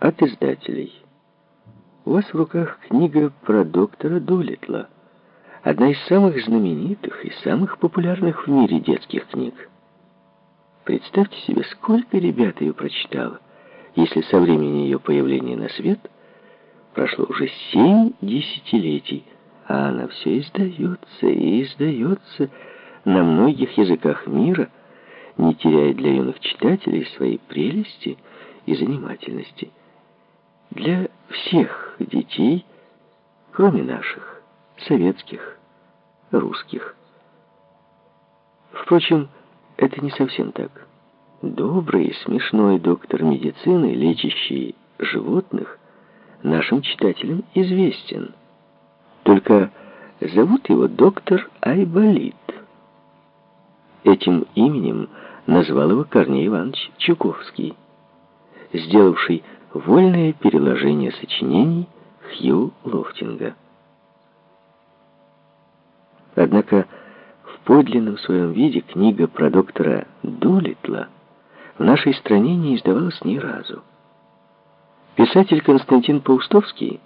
от издателей. У вас в руках книга про доктора Дулитла, одна из самых знаменитых и самых популярных в мире детских книг. Представьте себе, сколько ребят ее прочитало, если со времени ее появления на свет прошло уже семь десятилетий, а она все издается и издается на многих языках мира, не теряя для юных читателей своей прелести и занимательности. Для всех детей, кроме наших, советских, русских. Впрочем, это не совсем так. Добрый и смешной доктор медицины, лечащий животных, нашим читателям известен. Только зовут его доктор Айболит. Этим именем назвал его Корней Иванович Чуковский, сделавший вольное переложение сочинений Хью Лофтинга. Однако в подлинном своем виде книга про доктора Дулитла в нашей стране не издавалась ни разу. Писатель Константин Паустовский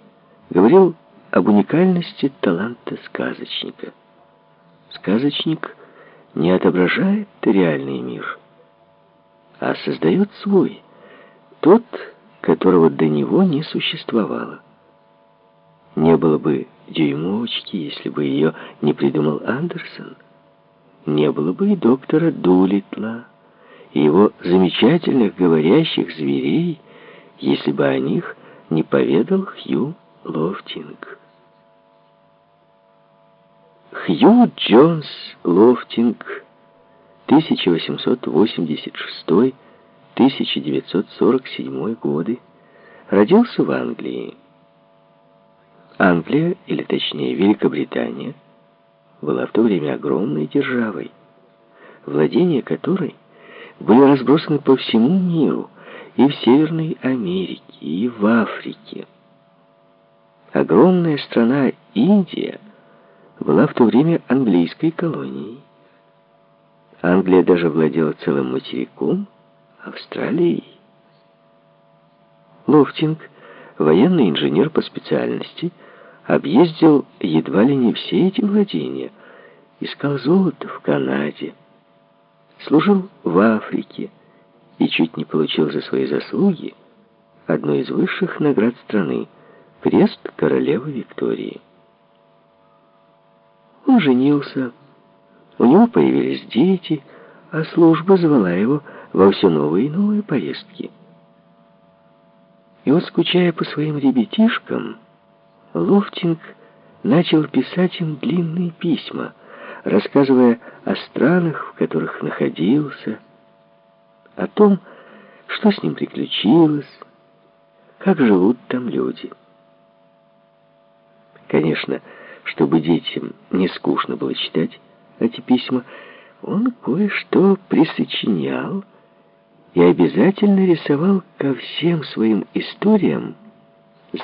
говорил об уникальности таланта сказочника. Сказочник не отображает реальный мир, а создает свой, тот, которого до него не существовало. Не было бы дюймовочки, если бы ее не придумал Андерсон. Не было бы и доктора Дулитла, и его замечательных говорящих зверей, если бы о них не поведал Хью Лофтинг. Хью Джон Лофтинг, 1886-1947 годы, родился в Англии. Англия, или точнее Великобритания, была в то время огромной державой, владения которой были разбросаны по всему миру, и в Северной Америке, и в Африке. Огромная страна Индия была в то время английской колонией. Англия даже владела целым материком, Австралией. Лофтинг, военный инженер по специальности, объездил едва ли не все эти владения, искал золото в Канаде, служил в Африке и чуть не получил за свои заслуги одну из высших наград страны — крест королевы Виктории. Он женился, у него появились дети, а служба звала его во все новые и новые поездки. И вот, скучая по своим ребятишкам, Лофтинг начал писать им длинные письма, рассказывая о странах, в которых находился, о том, что с ним приключилось, как живут там люди. Конечно, чтобы детям не скучно было читать эти письма, он кое-что присочинял и обязательно рисовал ко всем своим историям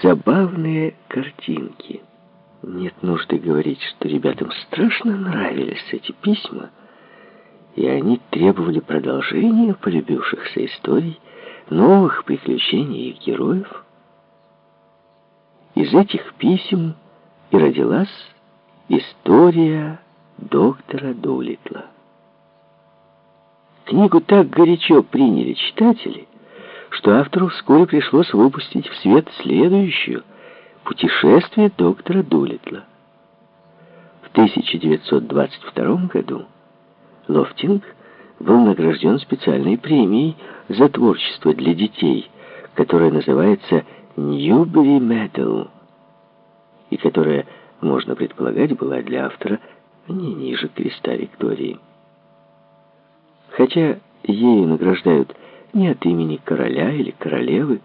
забавные картинки. Нет нужды говорить, что ребятам страшно нравились эти письма, и они требовали продолжения полюбившихся историй, новых приключений их героев. Из этих писем и родилась история доктора Дулитла. Книгу так горячо приняли читатели, что автору вскоре пришлось выпустить в свет следующую «Путешествие доктора Дулитла». В 1922 году Лофтинг был награжден специальной премией за творчество для детей, которая называется «Ньюбери Медал», и которая, можно предполагать, была для автора не ниже креста Виктории. Хотя ею награждают не от имени короля или королевы,